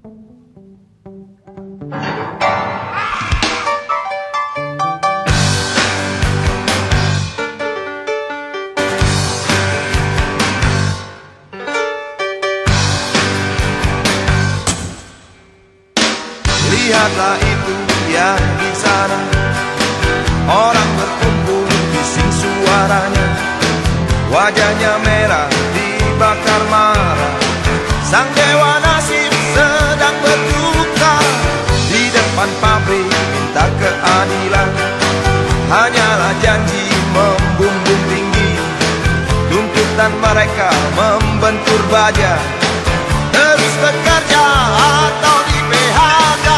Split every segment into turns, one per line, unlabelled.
Lihatlah itu yang di sana. Orang berkumpul bising suaranya. Wajahnya merah dibakar marah Hanyalah janji membumbung tinggi Tuntutan mereka membentur baja Terus bekerja atau di PHK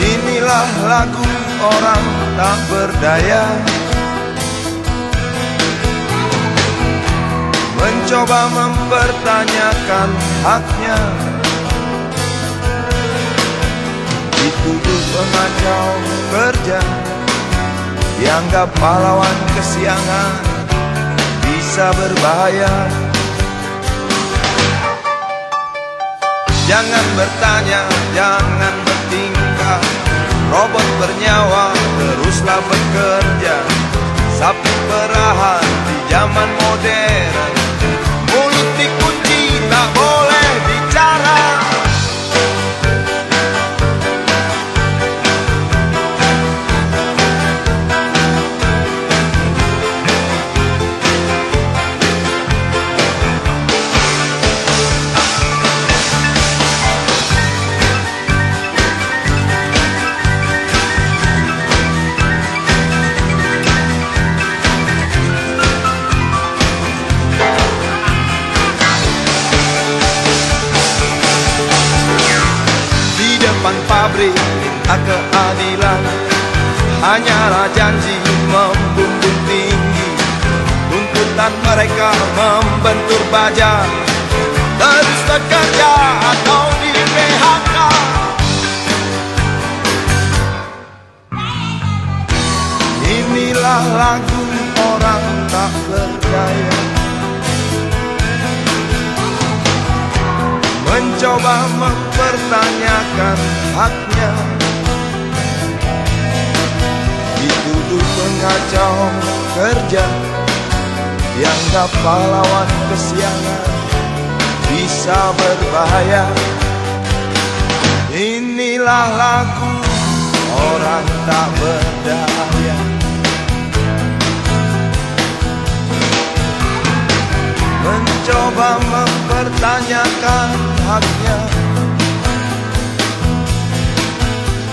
Inilah lagu orang tak berdaya. Mencoba mempertanyakan haknya Dituduh pengacau kerja Dianggap pahlawan kesiangan Bisa berbahaya. Jangan bertanya, jangan bertingkah. Robot bernyawa teruslah bekerja. Sapi perahan di zaman modern keadilan. Hanyalah janji membumbung tinggi. Tuntutan mereka membentur baja. Terus bekerja atau di PHK. Inilah lagu orang tak berdaya. Mencoba mempertanyakan haknya Dituduh pengacau kerja Dianggap pahlawan kesiangan Bisa berbahaya. Inilah lagu orang tak berdaya. Mencoba mempertanyakan haknya.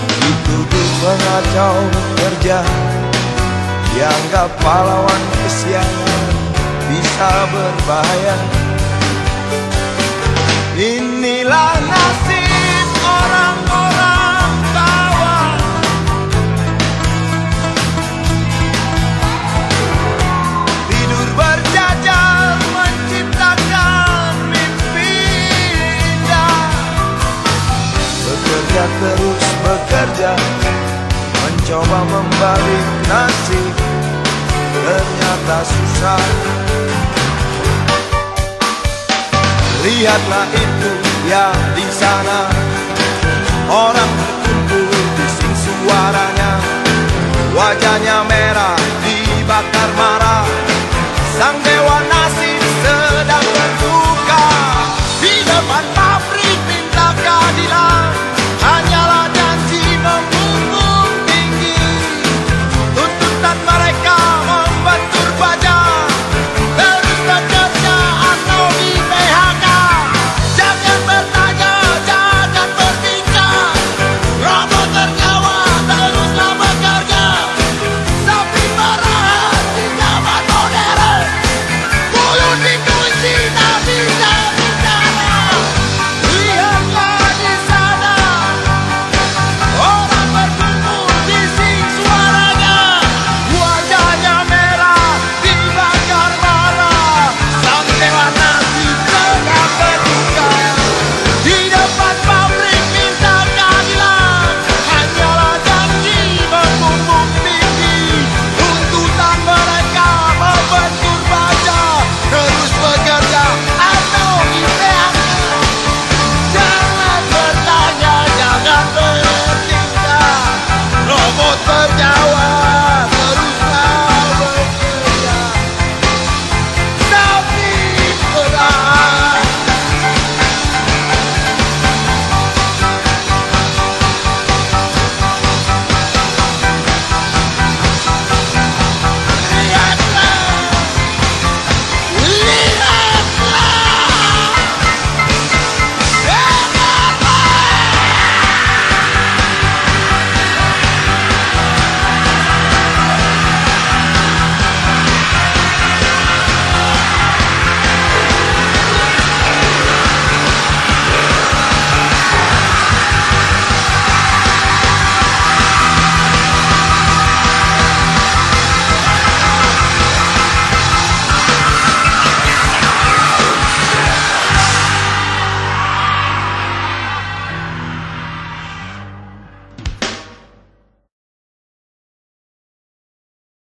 Dituduh pengacau kerja Dianggap pahlawan kesiangan Bisa berbahaya. Inilah nasib orang-orang bawah. Tidur berjajar menciptakan mimpi indah. Bekerja terus bekerja Mencoba membalik nasib Ternyata susah. Lihatlah itu yang di sana. Orang